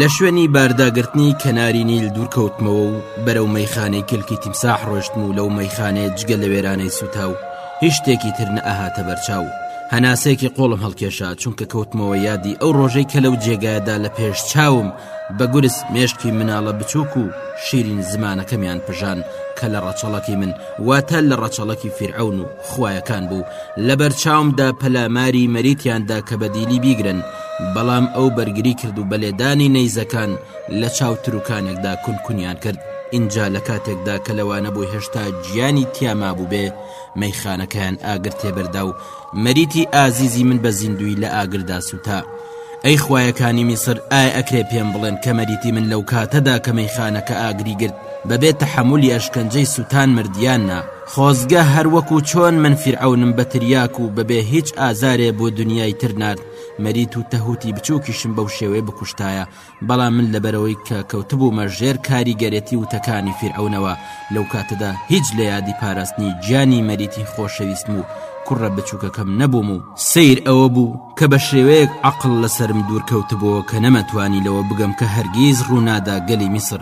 لە شوێنی بارداگرتنی کەناری نیل دوورکەوتمەوە و بەرەو مەیخانەی کلکی تیمساح ڕۆشتم و لەو مەیخانێ جگە لە وێرانەی سووتاو هیچ شتێکی تر نەئەهاتە بەرچاو، هەناسەیەکی قوڵم هەڵکێشا، چونکە کەوتمەوە یادی ئەو ڕۆژەی کە لەو جێگایەدا لە پێش چاوم بە گورز مێشکی مناڵە بچووک و شیرین زمانەکەمیان پژان کە لە ڕەچەڵەکی من واتە لە ڕەچەڵەکی فیرعەون و خوایەکان بوو لە بەرچاومدا پەلاماری مەریتیاندا کە بەدیلی بیگرن بەڵام ئەو بەرگری کرد و بە لێدانی نەیزەکان لە چاو تروکانێکدا کون کونیان کرد ئینجا لە کاتێکدا کە لەوانە بوو هێشتا گیانی تیامابوو بێ مەیخانەکەیان ئاگر تێبەردا و مەریتی ئازیزی من بە زیندوی لە ئاگردا سووتا ئەی خویەکانی میسر ئایا ئەکرێ پێم بڵێن کە مەریتی من لەو کاتەدا کە مەیخانەکە ئاگری گرت بەبێ تەحملی ئەشکەنجەی سووتان مردیان نا خۆزگە هەروەکو چۆن من فیرعونم بە تریاک و بەبێ هیچ ئازارێ بۆ دنیای تر نرد مەریت و تەهوتی بچووکیشم بەو شێوەیە بکوشتایە بەڵام من لەبەرئەوەی کە کەوتبوومە ژێر کاریگەرێتی وتەکانی فیرعەونەوە لەو کاتەدا هیچ لە یادی پاراستنی گیانی مەریتی خۆشەویستم و کوڕە بچووکەکەم نەبووم و سەیر ئەوە بوو کە بە شێوەیەک عەقڵ لەسەرم دوورکەوتبۆوە کە نەمەتوانی لەوە بگەم کە هەرگیز ڕوونادا گەلی میسر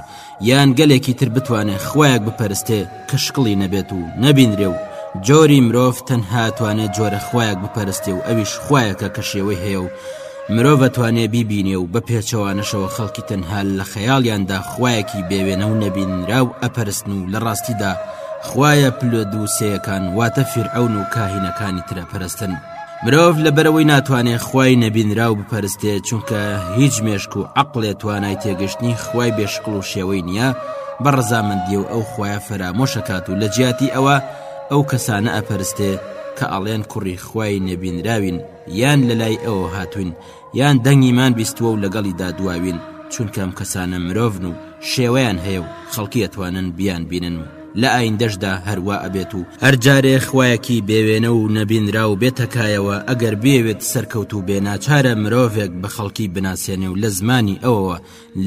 یان گەلێکی تر بتوانێت خوایەک بپەرستێ کە شکڵی نەبێت و نەبینرێ و جۆری مرۆڤ تەنها توانێت جۆرە خوایەک بپەرستێ و ئەویش خوایەکە کە شێوەی هەیە و مرۆڤ توانێ بیبینێ و بە پێچەوانەشەوە خەڵکی تەنها لە خەیاڵیاندا خوایەکی بێوێنە و نەبینرا و ئەپەرستن و لە ڕاستیدا خوایە پلە دووسەیەکان واتە فیرعون و کاهینەکانی ترە پەرستن. مرۆڤ لەبەرەوەی ناتوانێ خوای نەبینراو بپەرستێ چونکە هیچ مێشک و عقلێ توانای تێگەشتنی خوای بێشکڵ و شێوەی نییە بە ڕزامەندی و ئەو خویە فەرامۆشەکات و لە جیاتی ئەوە ئەو کەسانە ئەپەرستێ کە ئەڵێن کوڕی خوای نەبینراوین یان لە لای ئەوە هاتوین یان دەنگیمان بیستووە و لەگەڵیدا دواوین چونکە ئەم کەسانە مرۆڤن و شێوەیان هەیە و خەڵکی ئەتوانن بیان بینن و لە ئایندەشدا هەروا ئەبێت و هەر جارێ خوایەکی بێ وێنە و نەبینراو بێتە کایەوە ئەگەر بیەوێت سەرکەوتوو بێ ناچارە مرۆڤێک بە خەڵکی بناسێنێ و لە زمانی ئەوەوە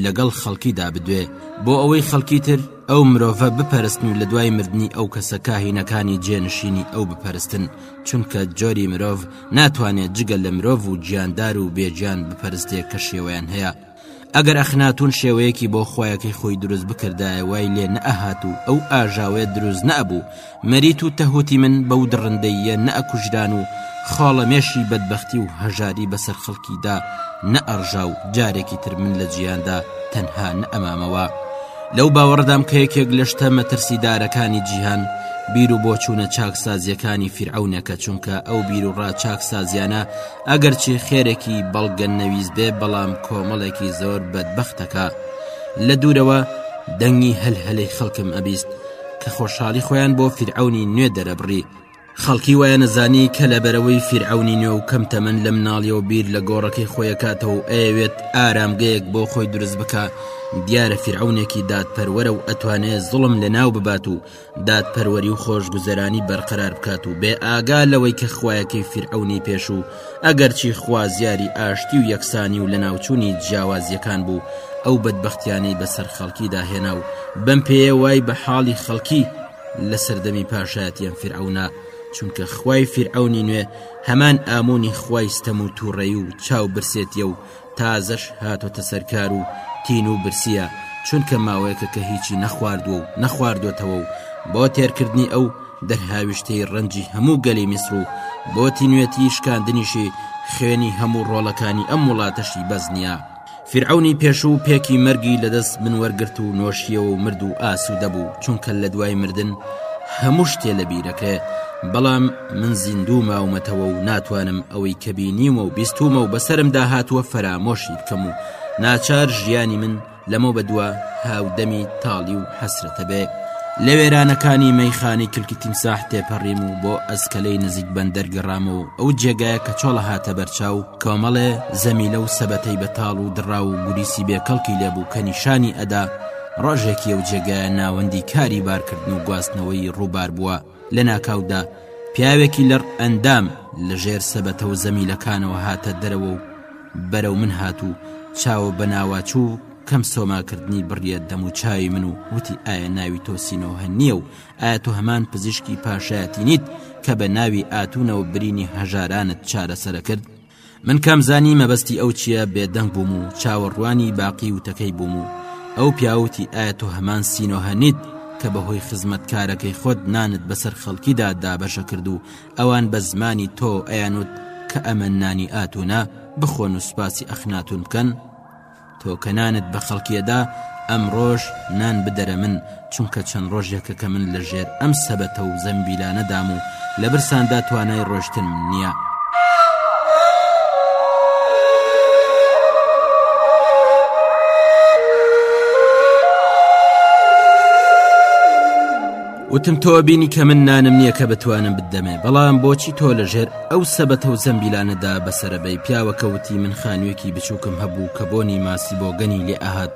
لەگەڵ خەڵکی دا بدوێ بۆ ئەوەی خەڵکی تر ئەو مرۆڤە بپەرستن و لە دوای مردنی ئەو کەسە کاهینەکانی جێنشینی ئەو بپەرستن چونکە جۆری مرۆڤ ناتوانێت جگە لە مرۆڤ و گیاندار و بێجان بپەرستێک کە شێوەیان هەیە ئەگەر ئەخناتون شێوەیەکی بۆ خۆیەکەی خۆی دروست بکردایە وای لێ نەهات و ئەو ئاژاوەیە دروست نەبوو مریت و تهوتی من بەو دڕندەییە نەئەکوژران و خاڵەمێشی بەدبەختی و هەژاری بەسەر خەڵکی دا نەئەڕژا و جارێکی تر من لە جیهاندا تەنها نەئەمامەوە. لەو باوەڕەدام کە یەکێک لە شتە مەترسیدارەکانی جیهان بیر و بۆچوونە چاکسازییەکانی فیرعەونێکە چونکە ئەو بیروڕا چاکسازیانە ئەگەرچی خێرێکی بەڵگە نەویست بێ بەڵام کۆمەڵێکی زۆر بەدبەختەکە لە دوورەوە دەنگی هەلهەلەی خەڵکم ئەبیست کە خۆشحاڵی خۆیان بۆ فیرعەونی نوێ دەرەبڕی خەڵکی وایە نەزانی کە لەبەرەوەی فیرعەونی نوێ و کەم تەمەن لە مناڵیەوە بیر لە گۆڕەکەی خۆیەکاتەوە و ئەیەوێت ئارامگەیەک بۆ خۆی دروست بکە دیارە فیرعونێکی دادپەروەرە و ئەتوانێت زڵم لە ناو ببات و دادپەروەری و خۆشگوزەرانی بەرقەرار بکات و بێ ئاگا لەوەی کە خویەکەی فیرعونی پێشوو ئەگەرچی خوازیاری ئاشتی و یەکسانی و لەناوچوونی جیاوازییەکان بوو، ئەو بەدبەختیانەی بەسەر خەڵکیدا هێنا و بەم پێیە وای بە حاڵی خەڵکی لە سەردەمی پاشایەتی ئەم فیرعەونە، چونکە خوای فیرعەونی نوێ هەمان ئاموونی خوای ستەم و تووڕەیی و چاو برسێتییە و تازەش هاتۆتە سەر کار و تین و برسییە چونکە ماوەیەکە کە هیچی نەخواردووە و نەخواردۆتەوە و بۆ تێرکردنی ئەو دەرهاویشتەی ڕەنجی هەموو گەلی میسر و بۆ تینوێتی شکاندنیشی خوێنی هەموو ڕۆڵەکانی ئەم وڵاتەشی بەس نییە فیرعەونی پێشوو پێکی مەرگی لەدەست من وەرگرت و نۆشیەوە و مرد و ئاسوودە بوو چونکە لە دوای مردن هەموو شتێ لە بیرەکەێ بەڵام من زیندوو ماومەتەوە و ناتوانم ئەوەی کە بینیومە و بیستومە و بەسرم داهاتووە فەرامۆشی بکەم و ناچار ژیانی من لەمە بەدووە هاودەمی تاڵی و حەسرەتە بێ لە وێرانەکانی مەیخانی کلکی تیمساح تێپەڕیم و بۆ ئەسکەلەی نزیک بەندەر گەڕامە و ئەو جێگایە کە چۆڵە هاتە بەرچاو کۆمەڵێ زەمیلە و سەبەتەی بەتاڵ و دڕا و گوریسی بێکەڵکی لێبوو کە نیشانی ئەدا ڕۆژێکی ئەو جێگایە ناوەندی کاری بارکردن و گواستنەوەی ڕووبار بووە لەناکاودا پیاوێکی لەڕ ئەندام لە ژێر سەبەتە و زەمیلەکانەوە هاتە دەرەوە و بەرەو من هات و چاوە بە ناواچوو و کەم سۆماکردنی بڕیە دەم و چاوی من و وتی ئایا ناوی تۆ سینۆهە نییە و ئایا تۆ هەمان پزیشکی پاشایەتی نیت کە بە ناوی ئاتونەوە برینی هەژارانت چارەسەرە کرد من کەم زانی مەبەستی ئەو چییە بێدەنگ بووم و چاوەڕوانی باقی وتەکەی بووم و ئەو پیاوتی ئایا تۆ هەمان سینۆهە نیت کە بەهۆی خزمەتکارەکەی خۆت نانت بەسەر خەڵکیدا دابەشە کرد و ئەوان بە زمانی تۆ ئەیانوت کە ئەمە نانی ئاتونە بخۆن و سوپاسی ئەخناتون بکەن؟ تۆ کە نانت بە خەڵکی ئەدا ئەمڕۆش نان بدەرە من، چونکە چەند ڕۆژێکە کە من لە ژێر ئەم سەبەتە و زەمبیلانەدام و لە برساندا توانای ڕۆشتنمم نییە. وتم تۆ بینی کە من نانم نییە کە بتوانم بدەمێ بەڵام بۆچی تۆ لەژێر ئەو سەبەتە و زەمبیلانەدا بەسەرەبەی پیاوەکەوتی من خانوویەکی بچووکم هەبوو کە بۆنی ماسی بۆگەنی لێ ئەهات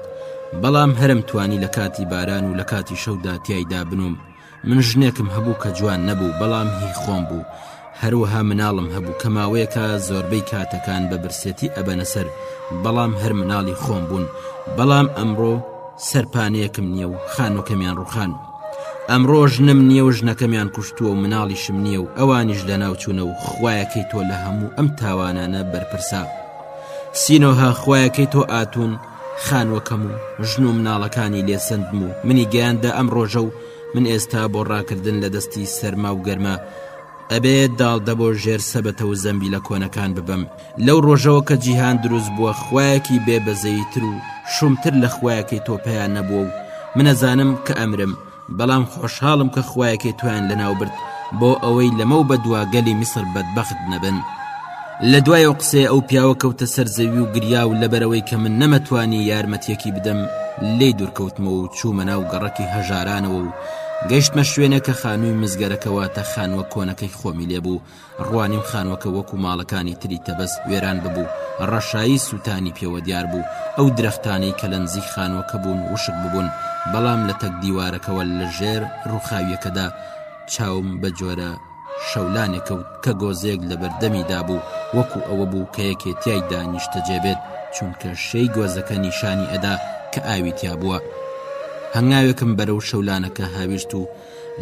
بەڵام هەرم توانی لە کاتی باران و لە کاتی شەودا تایدا بنوم من ژنێکم هەبوو کە جوان نەبوو بەڵام هی خۆم بوو هەروەها مناڵم هەبوو کە ماوەیەکە زۆربەی کاتەکان بە برسێتی ئەبەنە سەر بەڵام هەر مناڵی خۆم بوون بەڵام ئەمڕۆ سەرپانەیەکم نییە و خانووکەمیان ڕوخان ئەمڕۆ ژنم نییە و ژنەکەمیان کوشتووە و مناڵیشم نییە و ئەوانیش لە ناوچوونە و خویەکەی تۆ لە هەموو ئەم تاوانانە بەرپرسە سینۆها خویەکەی تۆ ئاتون خانوەکەم و ژن و مناڵەکانی لێسەندم و منی گەیاندە ئەم ڕۆژە و من ئێستا بۆ ڕاکردن لە دەستی سەرما و گەرمە ئەبێ داڵدە بۆ ژێر سەبەتە و زەمبیلە کۆنەکان ببەم لەو ڕۆژەوە کە جیهان دروست بووە خویەکی بێ بەزەیی تر و شومتر لە خویەکەی تۆ پێیان نەبووە و منەزانم کە ئەمرم بەڵام خۆشحاڵم کە خویەکەی تویان لەناو برد بۆ ئەوەی لەمە و بە دواگەلی میسر بەدبەخت نەبن لە دوای ئەو قسەی ئەو پیاوە کەوتە سەرزەوی و گریا و لەبەرەوەی کە من نەمەتوانی یارمەتیەکی بدەم لی دوورکەوتمەوە و چوومە ناو گەڕەکی هەژارانەوە و گەشتمە شوێنە کە خانووی مزگەرەکەواتە خانوە کۆنەکەی خۆمی لێبوو ڕوانیم خانوەکە وەکو ماڵەکانی تری تەبەست وێران ببوو ڕەشایی سووتانی پێوە دیار بوو ئەو درەختانەی کە لە نزیک خانوەکە بوون وشک ببوون بەڵام لە تەک دیوارەکەەوە لە ژێر ڕووخاویەکەدا چاوم بە جۆرە شەولانێ کەوت کە گۆزەیەک لە بەردەمی دابوو وەکو ئەوە بوو کە یەکێ تایدا نیشتەجێ بێت چونکە شێی گۆزەکە نیشانی ئەدا کە ئاوی تیا بووە هەنگاوێکم بەرەو شەولانەکە هاویشت و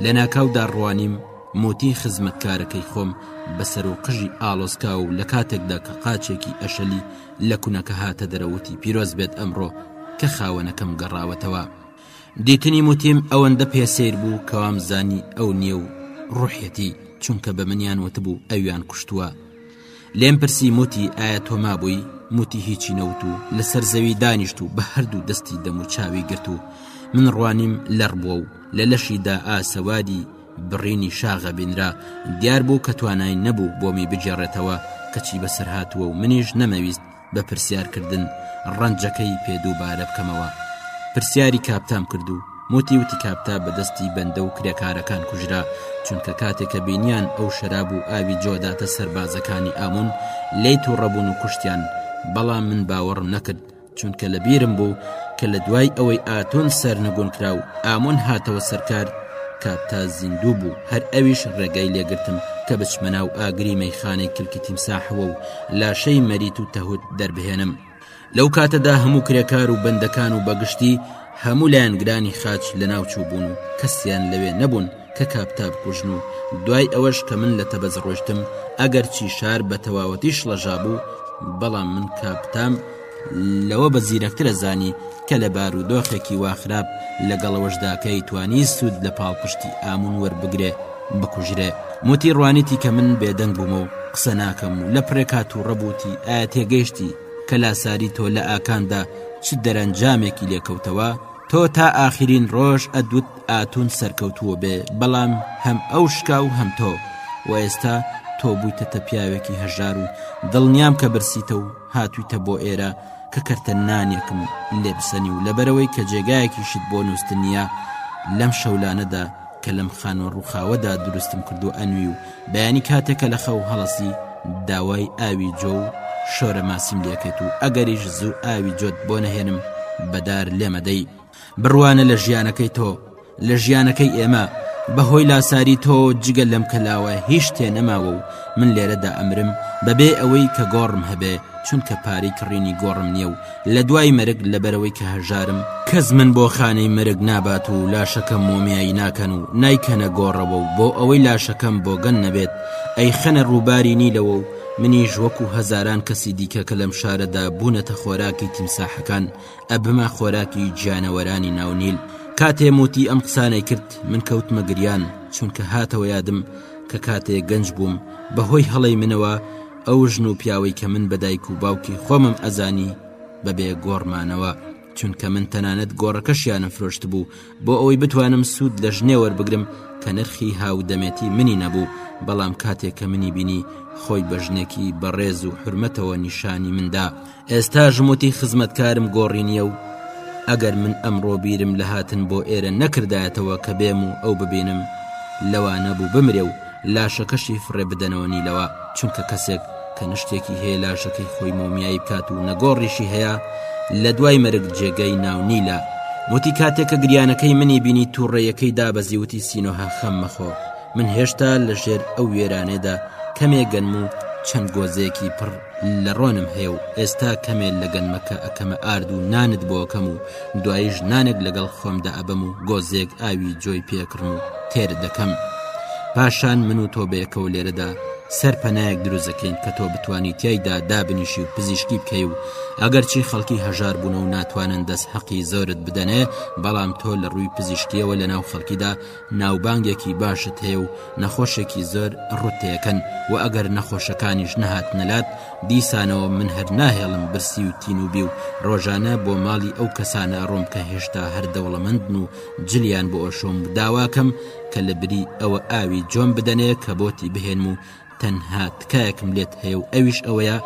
لە ناکاودا ڕوانیم موتی خزمەتکارەکەی خۆم بەسەر و قژی ئالۆسکا و لە کاتێکدا کە قاچێکی ئەشەلی لە کونەکە هاتە دەرەوتی پیرۆز بێت ئەمڕۆ کە خاوەنەکەم گەڕاوەتەوە دیتنیم وتیم ئەوەندە پێ سەیر بوو کەوام زانی ئەو نییە و ڕوحەتی چونکە بە منیان وتبوو ئەویان کوشتووە لێم پرسی موتی ئایا تۆ مابووی موتی هیچی نەوت و لەسەر زەوی دانیشت و بە هەردوو دەستی دەم و چاوی گرت و من ڕوانیم لەڕ بووە و لە لەشیدا ئاسەوادی بڕینی شاغە بینرا دیار بوو کە توانای نەبوو بۆمی بگێڕێتەوە کەچی بەسەر هاتووە و منیش نەمەویست بە پرسیارکردن ڕەنجەکەی پێ دووبارە بکەمەوە پرسیاری کاپتام کردو موتی وتی کاپتا بەدەستی بەندە و کرێکارەکان کوژرا چونکە کاتێکە بینیان ئەو شەراب و ئاوی جۆداتە سەربازەکانی ئامون لی تووڕەبوون و کوشتیان بەڵام من باوەڕم نەکرد چونکە لە بیرم بوو کە لە دوای ئەوەی ئاتۆن سەرنگون کرا و ئامون هاتەوە سەرکار کاپتا زیندوو بوو هەر ئەویش ڕێگەی لێگرتم کە بچمە ناو ئاگری مەیخانەی کلکی تیمساحەوە و لاشەی مەریت و تەهوت دەربهێنم لەو کاتەدا هەموو کرێکار و بەندەکان و بەگشتی هەموو لایەنگرانی خاچ لە ناوچوو بوون و کەسیان لەوێ نەبوون کە کاپتا بکوژن و دوای ئەوەش کە من لە تەبەز ڕۆشتم ئەگەرچی شار بە تەواوەتی شڵەژا بوو بەڵام من کاپتام لەوە بە زیرەکترە زانی کە لە بار و دۆخێکی وا خراپ لەگەڵەوەشداکەی توانی سوود لە پاڵپشتی ئامون وەربگرێ بکوژرێ موتی ڕوانیتی کە من بێدەنگ بوومە و قسە ناکەم و لە پرێکا تووڕەبووتی ئایا تێگەیشتی کە لاساری تۆ لە ئاکاندا چ دەرەنجامێکی لێکەوتەوە تۆ تا ئاخرین ڕۆژ ئەدوت ئاتون سەرکەوتووە بێ بەڵام هەم ئەو شکا و هەم تۆ و ئێستا تۆ بوویتە تە پیاوێکی هەژار و دڵنیام کە برسیتە و هاتویتە بۆ ئێرە کە کەرتە نانێکم لێ بسەنی و لەبەرەوەی کە جێگایەکیشت بۆ نووستن نیە لەم شەولانەدا کە لەم خانوە ڕووخاوەدا دروستم کردو ئەنوی و بەیانی کاتێکە لە خەو هەڵەسی داوای ئاوی جۆ و شۆرە ماسیم لێکەیت و ئەگەریش زوو ئاوی جۆت بۆ نەهێنم بەدار لێمەدەی بڕوانە لە ژیانەکەی تۆ لە ژیانەکەی ئێمە بەهۆی لاساری تۆ جگە لەم کەلاوە هیچ تێ نەماوە و من لێرەدا ئەمرم بەبێ ئەوەی کە گۆڕم هەبێ چونکە پارەی کڕینی گۆڕم نییە و لە دوای مەرگ لەبەرەوەی کە هەژارم کەس من بۆ خانەی مەرگ نابات و لاشەکەم مۆمیایی ناکەن و نایکەنە گۆڕەوە و بۆ ئەوەی لاشەکەم بۆگەن نەبێت ئەی خەنە ڕووباری نیلەوە و منیش وەکو هەزاران کەسی دیکە کە لەم شارەدا بوونەتە خۆراکی تیمساحەکان ئەبمە خۆراکی گیانەوەرانی ناونیل کاتێ موتی ئەم قسانەی کرد من کەوتمە گریان چونکە هاتەوە یادم کە کاتێ گەنج بووم بەهۆی هەڵی منەوە ئەو ژن و پیاوەی کە من بەدایک و باوکی خۆمم ئەزانی بەبێ گۆڕمانەوە چونکە من تەنانەت گۆڕەکەشیانم فرۆشت بوو بۆ ئەوەی بتوانم سوود لە ژنێ وەربگرم کە نرخی هاودەمێتی منی نەبوو بەڵام کاتێک کە منی بینی خۆی بە ژنێکی بەڕێز و حرمەتەوە نیشانی مندا ئێستاشم وتی خزمەتکارم گۆڕی نییە و ئەگەر من ئەمڕۆ بیرم لە هاتن بۆ ئێرە نەکردایەتەوە کە بێم و ئەو ببینم لەوانە بوو بمرێ و لاشەکەشی فڕێ بدەنەوە نیلەوە چونکە کەسێک کە نشتێکی هەیە لاشەکەی خۆی مۆمیایی بکات و نەگۆڕیشی هەیە لە دوای مەرگ جێگەی ناو نیلە وتی کاتێکە گریانەکەی منی بینی تووڕەیەکەی دابەزیوتی سینۆها خەم مەخۆ من هێشتا لە ژێر ئەو وێرانێدا کەمێ گەنم و چەند گۆزێکی پڕ لە ڕۆنم هەیە و ئێستا کەمێ لە گەنمەکە ئەکەمە ئارد و نانت بۆکەم و دوایش نانێک لەگەڵ خۆمدا ئەبەم و گۆزێک ئاوی جۆی پێکڕم و تێر دەکەم پاشان من و تۆ بەیەکەوە لێرەدا سەر پەنایەک دروزەکەین کە تۆ بتانی تایدا دابنیشی و پزیشکی بکەی و ئەگەرچی خەڵکی هەژار بوون و ناتوانن دەست حەقی زۆرت بدەنێ بەڵام تۆ لە ڕووی پزیشکیەوە لە ناو خەڵکیدا ناوبانگێکی باشت هەیە و نەخۆشێکی زۆر ڕوتێکەن و ئەگەر نەخۆشەکانیش نەهاتنە لات دیسانەوە من هەر ناهێڵم برسی و تینوبی و ڕۆژانە بۆ ماڵی ئەو کەسانە ڕۆم کە هێشتا هەر دەوڵەمەندن و جلیان بۆ ئۆشۆم داواکەم کە لە بری ئەوە ئاوی جۆم بدەنێ کە بۆتی بهێنم و تەنها تکایەکم لێت هەیە و ئەویش ئەوەیە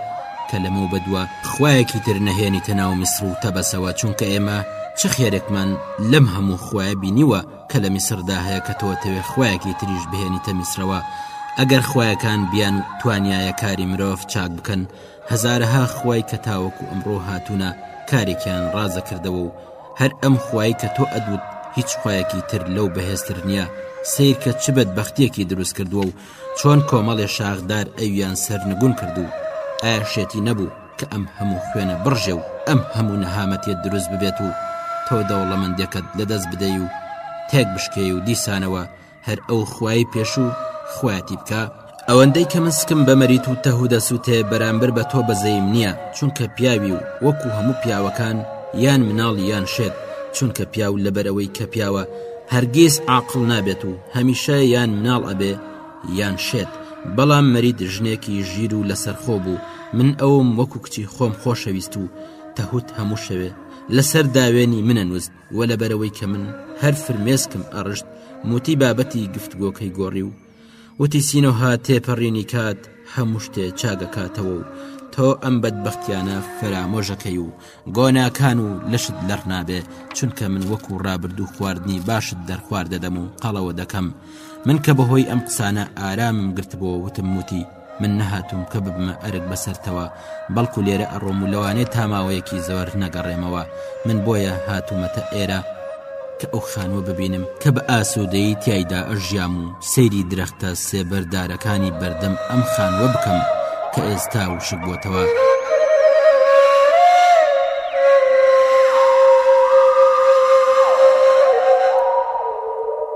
کە لەمەو بەدوا خوایەکی تر نەهێنیتە ناو میسر و تەبەسەوە چونکە ئێمە چ خێرێکمان لەم هەموو خوایە بینیوە کە لە میسردا هەیە کە تۆتەوێ خوایەکی تریش بهێنیتە میسرەوە ئەگەر خوایەکان بیان توانایە کاری مرۆڤ چاک بکەن هەزارەها خوای کە تاوەکو ئەمڕۆ هاتوونە کارێکیان ڕازە کردەوە و هەر ئەم خوای کە تۆ ئەدوت هیچ خوایەکی تر لەو بەهێزتر نییە سیرکە چ بەدبختیەکی دروست کردووە و چۆن کۆمەڵێ شاخدار ئەویان سەرنگون کرد و ئایا شێتی نەبوو کە ئەم هەموو خوێنە بڕژێ و ئەم هەموو نەهامەتیە دروست ببێت و تۆ دەوڵەمەندێکەت لەدەست بدەی و تێک بشکێی و دیسانەوە هەر ئەو خوای پێشوو خوایەتی بکا؟ ئەوەندەی کە من سکم بەمەریت و تەهو دەسوتێ بەرامبەر بە تۆ بەزەیم نیە چونکە پیاوی و وەکو هەموو پیاوەکان یان مناڵی یان شێت چونکە پیاو لەبەرئەوەی کە پیاوە هەرگیز عاقڵ نابێت و هەمیشە یان مناڵ ئەبێ یان شێت بەڵام مەرید ژنێکی ژیر و لەسەرخۆ بوو من ئەوم وەکو کچی خۆم خۆشەویست و تەهوت هەموو شەوێ لەسەر داوێنی منە نووست و لەبەرەوەی کە من هەر فرمێسکم ئەڕشت موتی بابەتی گفتگۆکەی گۆڕی و وتی سینۆها تێپەڕینی کات هەموو شتێ چاگەکاتەوە و تۆ ئەم بەدبەختیانە فەرامۆژەکەی و گۆناکان و لەشت لەڕ نابێ چونکە من وەکو ڕابردوو خواردنی باشت دەرخوارد دەدەم و قەڵەوە دەکەم من کە بەهۆی ئەم قسانە ئارامم گرتبووە وتم وتی من نەهاتوم کە ببمە ئەرک بەسەرتەوە بەڵکو لێرە ئەڕۆم و لەوانێ تاماوەیەکی زۆر نەگەڕێمەوە من بۆیە هاتوومەتە ئێرە کە ئەو خانووە ببینم کە بە ئاسوودەیی تیایدا ئەژیام و سەیری درەختە سێبەر دارەکانی بەردەم ئەم خانووە بکەم کە ئێستا وشک بۆتەوە.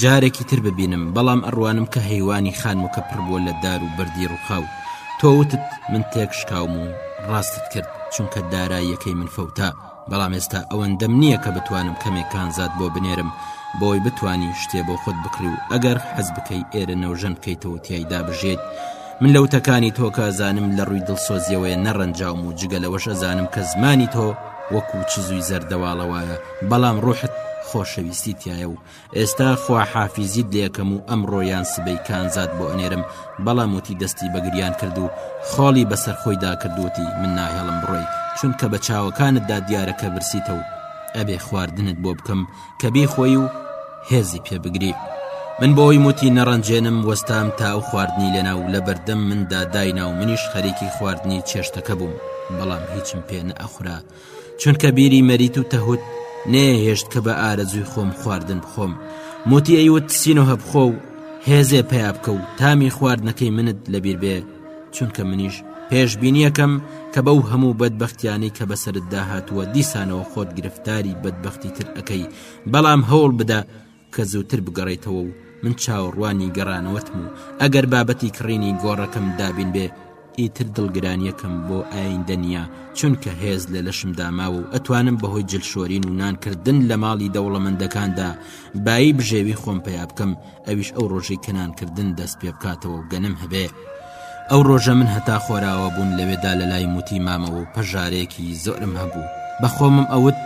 جارێکی تر ببینم بەڵام ئەڕوانم کە هەیوانی خانمەکە پڕ بووە لە دار و بەردی ڕووخاو تۆ وتت من تێک شکاوم و ڕاستت کرد چونکە داراییەکەی من فەوتا بەڵام ئێستا ئەوەندەم نییە کە بتوانم کەمێک کانزات بۆ بنێرم بۆی بتانی شتێ بۆ خۆت بکڕی و ئەگەر حەز بکەی ئێرە نەوژەن بکەیتەوە تیایدا بژێت من لە وتەکانی تۆ کە ئەزانم لە ڕووی دڵسۆزیەوەیە نەڕەنجاوم و جگە لەوەش ئەزانم کە زمانی تۆ وەکو چ زووی زەردەواڵە وایە بەڵام ڕوحت خۆشەویستی تایە و ئێستا خواحافیزیت لەکەم و ئەم ڕۆیان سبەی کانزات بۆ ئەنێرم بەڵام وتی دەستی بەگریان کرد و خاڵی بەسەر خۆیدا کردوتی من ناهێڵم بڕۆی چونکە بە چاوەکانتدا دیارەکە برسیتە و ئەبێ خواردنت بۆ بکەم کە بیخۆی و هێزی پێ بگری من بۆی موتی نەڕەنجێنم وەستام تا ئەو خواردنی لێنا و لە بەردەم مندا داینا و منیش خەریکی خواردنی چێشتەکە بووم بەڵام هیچم پێ نەئەخورا چونکە بیری مەریت و تەهوت نێهێشت کە بە ئارەزوی خۆم خواردن بخۆم موتی ئەیوت سینۆ هەبخۆ و هێزێ پیا بکە و تامی خواردنەکەی منت لەبیر بێ چونکە منیش پێشببینیەکەم کە بەو هەموو بەدبختیانەی کە بەسرت داهاتووە دیسانەوە خۆت گرفتاری بەدبختی تر ئەەکەی بەڵام هەوڵ بدە کە زووتر بگەڕیتەوە و من چاوەڕوانی گەڕانەوەتم و ئەگەر بابەتی کڕینی گۆڕەکەم دابین بێ ئیتر دڵگرانیەکەم بۆ ئایندە نییە چونکە هێز لە لەشم داماوە و ئەتوانم بەهۆی جلشۆرین و نانکردن لە ماڵی دەوڵەمەندەکاندا بایی بژێوی خۆم پیا بکەم ئەویش ئەو ڕۆژەی کە نانکردن دەست پێ بکاتەوە و گەنم هەبێ ئەو ڕۆژە من هەتا خۆراوە بوون لەوێدا لە لای موتی مامەوە و پەژارێکی زۆرم هەبوو بە خۆمم ئەوت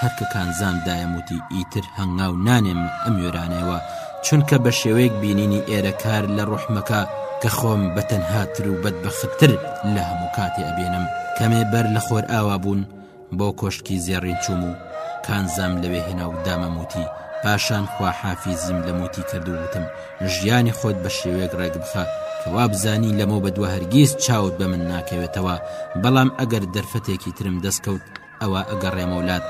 هەر کە کانزام دایە موتی ئیتر هەنگاو نانێم ئەم وێرانەوە چونکە بە شێوەیەک بینینی ئێرە کار لە ڕۆحمەکە کە خۆم بە تەنهاتر و بەدبەختتر لە هەموو کاتێ ئەبینم کەمێ بەر لە خۆرئاوا بوون بۆ کۆشکی زێڕین چووم و کانزام لەوێ هێنا و دامەموتی پاشان خوا حافیزیم لە موتی کرد و وتم ژیانی خۆت بە شێوەیەک ڕێک بخە کەوا بزانی لەمە بە دووە هەرگیز چاوت بە من ناکەوێتەوە بەڵام ئەگەر دەرفەتێکی ترم دەستکەوت ئەوە ئەگەڕێمەولات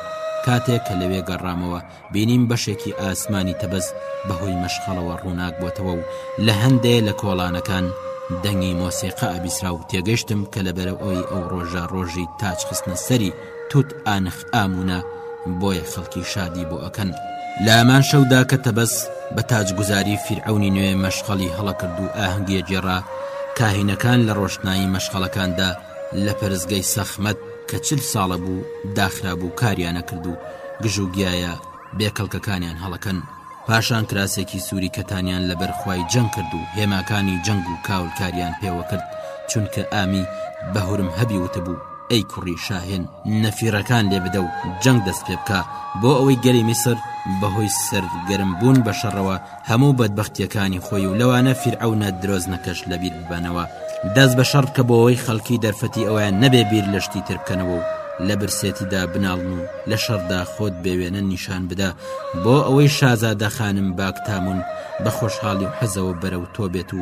کاتێک کە لەوێ گەڕامەوە بینیم بەشێکی ئاسمانی تەبەز بەهۆی مەشخەڵەوە ڕووناک بۆتەوە و لە هەندێ لە کۆڵانەکان دەنگی مۆسیقا ئەبیسرا و تێگەشتم کە لەبەرە ئەوی ئەو ڕۆژە ڕۆژی تاچ خستنە سەری توت ئانخ ئامونە بۆیە خەڵکی شادی بۆ ئەکەن لە ئەمان شەودا کە تەبەس بە تاجگوزاری فیرعونی نوێ مەشخەڵی هەڵەکرد و ئاهنگیە گێڕا کاهینەکان لە ڕۆشتنایی مەشخەڵەکاندا لە پەرستگەی سەخمەت کە چل ساڵە بوو داخرابوو کاریان نەکرد و گژ و گیایە بێ کەڵکەکانیان هەڵەکەن پاشان کراسێکی سووری کەتانیان لە بەرخوای جەنگ کرد و هێماکانی جەنگ و کاول کاریان پێوە کرد چونکە ئامی بە هورم هەبی وتبوو ئەی کوڕی شاهێن نەفیرەکان لێ بدە و جەنگ دەست پێ بکە بۆ ئەوەی گەلی میسر بەهۆی سەرگەرم بوون بە شەڕەوە هەموو بەدبەختیەکانی خۆی و لەوانە فیرعەونە درۆزنەکەش لەبیر ببەنەوە دەست بە شەڕ بکە بۆوەی خەڵکی دەرفەتی ئەوەیان نەبێ بیر لە شتی تر بکەنەوە و لە برسێتیدا بناڵن و لە شەڕدا خۆت بێ وێنە نیشان بدە بۆ ئەوەی شازادە خانم باک تامون بە خۆشحاڵی و حەزەوە بەرەو تۆ بێت و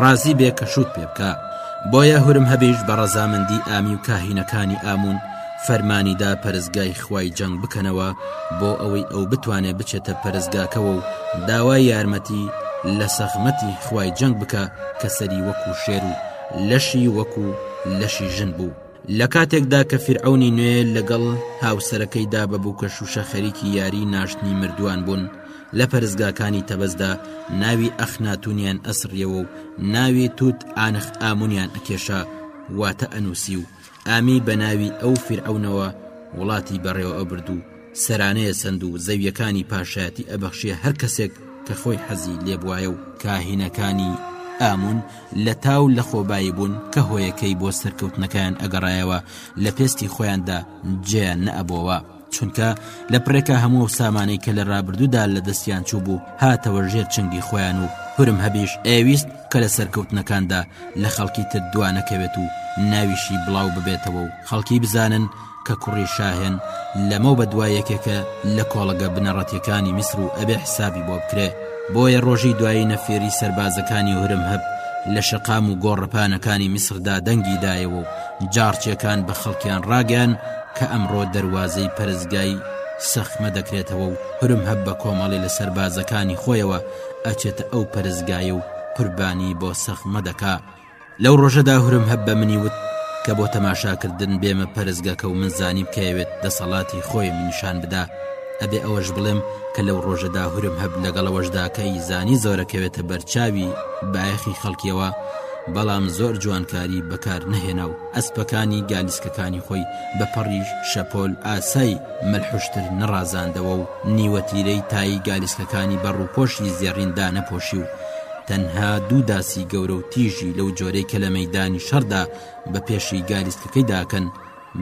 ڕازی بێ کە شوت پێ بکە بۆیە هورم هەبیش بە ڕەزامەندی ئامی و کاهینەکانی ئامون فەرمانی دا پەرستگای خوای جەنگ بکەنەوە بۆ ئەوەی ئەو بتوانێ بچێتە پەرستگاکەوە و داوای یارمەتی لە سەخمەتی خوای جەنگ بکە کە سەری وەکو شێر و لەشی وەکو لەشی ژن بوو لە کاتێکدا کە فیرعەونی نوێ لەگەڵ هاوسەرەکەیدا بە بووکە شوشە خەریکی یاری ناشتنی مردووان بوون لە پەرستگاکانی تەبەزدا ناوی ئەخناتونیان ئەسڕیەوە و ناوی توت ئانخ ئامونیان ئەکێشا واتە ئەنووسی و ئامی بە ناوی ئەو فیرعەونەوە وڵاتی بەڕێوە ئەبرد و سەرانەیە سند و زەویەکانی پاشایەتی ئەبەخشێ هەر کەسێک کە خۆی حەزی لێبوایە و کاهینەکانی ئامون لە تاو لە خۆبایی بوون کە هۆیەکەی بۆ سەرکەوتنەکەیان ئەگەڕایەوە لە پێستی خۆیاندا جێیان نەئەبۆوە چونکە لە پرێکا هەموو ئەو سامانەی کە لە رابردوودا لە دەستیان چوو بوو هاتەوە ژێر چنگی خۆیان و پرم هەبیش ئەیویست کە لە سەرکەوتنەکاندا لە خەڵکی تر دوانەکەوێت و ناویشی بڵاو ببێتەوە و خەڵکی بزانن کە کوڕی شاهێن لەمەو بە دوای یەکێکە لە کۆڵەگە بنەڕەتیەکانی میسر و ئەبێ حسابی بۆ بکرێ بۆیە ڕۆژی دوایی نەفێری سەربازەکانی هورم هەب لە شەقام و گۆڕەپانەکانی میسردا دەنگی دایەوە و جاڕچیەکان بە خەڵکیان ڕاگەیان کە ئەمڕۆ دەروازەی پەرستگای سەخمە دەکرێتەوە و هرمهب بە کۆمەڵێ لە سەربازەکانی خۆیەوە ئەچێتە ئەو پەرستگایە و قوربانی بۆ سەخمە دەکا لەو ڕۆژەدا هرمهب بە منی وت کە بۆ تەماشاکردن بێمە پەرستگەکە و من زانیم کە ئەوێت دەسەڵاتی خۆیم نیشان بدا ئەبێ ئەوەش بڵێم کە لەو ڕۆژەدا هورم هەب لەگەڵەوەشدا کە ئیزانی زۆرەکەوێتە بەرچاوی بایەخی خەڵکیەوە بەڵام زۆر جوانکاری بەکار نەهێنا و ئەسپەکانی گالیسکەکانی خۆی بە پەڕی شەپۆل ئاسای مەلحوشتر نەڕازاندەوە و نیوە تیرەی تایی گالیسکەکانی بە ڕووپۆشی زێڕین دانەپۆشی و تەنها دوو داسی گەورە و تیژی لەو جۆرەی کە لە مەیدانی شەڕدا بە پێشی گالیسکەکەی داکەن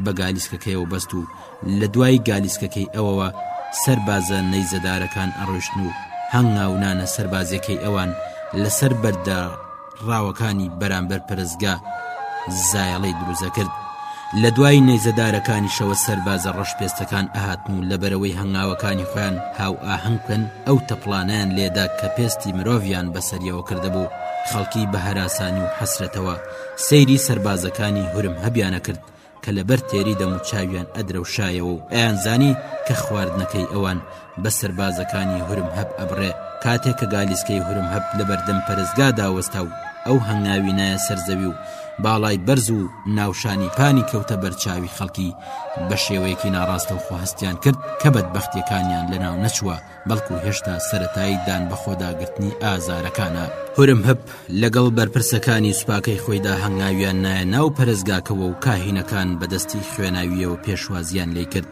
بە گالیسکەکەیەوە بەست و لە دوای گالیسکەکەی ئەوەوە سەربازە نەیزەدارەکان ئەڕۆیشتن و هەنگاونانە سەربازیەکەی ئەوان لەسەر بەردە ڕاوەکانی بەرامبەر پەرستگا زایەڵەی دروزەکرد لە دوای نەیزەدارەکانیشەوە سەربازە ڕەشپێستەکان ئەهاتن و لەبەرەوەی هەنگاوەکانی خۆیان هاو ئاهنگکەن ئەو تەپڵانیان لێدا کە پێستی مرۆڤیان بەسەریەوە کردبوو خەڵکی بە هەراسانی و حەسرەتەوە سەیری سەربازەکانی هورم هەبیانە کرد کە لەبەر تێری دەموچاویان ئەدرەوشایەوە و ئەیانزانی کە خواردنەکەی ئەوان بە سەربازەکانی هورم هەب ئەبڕێ کاتێک کە گالیسکەی هورم هەب لە بەردەم پەرستگا داوەستا و ئەو هەنگاوی نایە سەرزەوی و باڵای بەرز و ناوشانی پانی کەوتە بەرچاوی خەڵکی بە شێوەیەکی ناڕاستەوخۆ هەستیان کرد کە بەدبختیەکانیان لەناو نەچووە بەڵکو هێشتا سەرەتایی دان بەخۆداگرتنی ئازارەکانە هورم هەپ لەگەڵ بەرپرسەکانی سوپاکەی خۆیدا هەنگاویان نایە ناو پەرستگاکەوە و کاهینەکان بەدەستی خوێناویەوە پێشوازیان لی کرد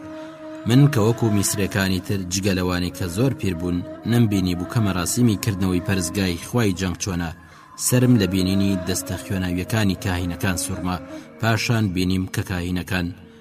من کە وەکو میسرەکانی تر جگەلەوانی کە زۆر پیر بوون نەمبینی بوو کە مەراسیمی کردنەوەی پەرستگای خوای جەنگ چۆنە سرم لە بینینی دەستە خوێناویەکانی کاهینەکان سوورما پاشان بینیم کە کاهینەکان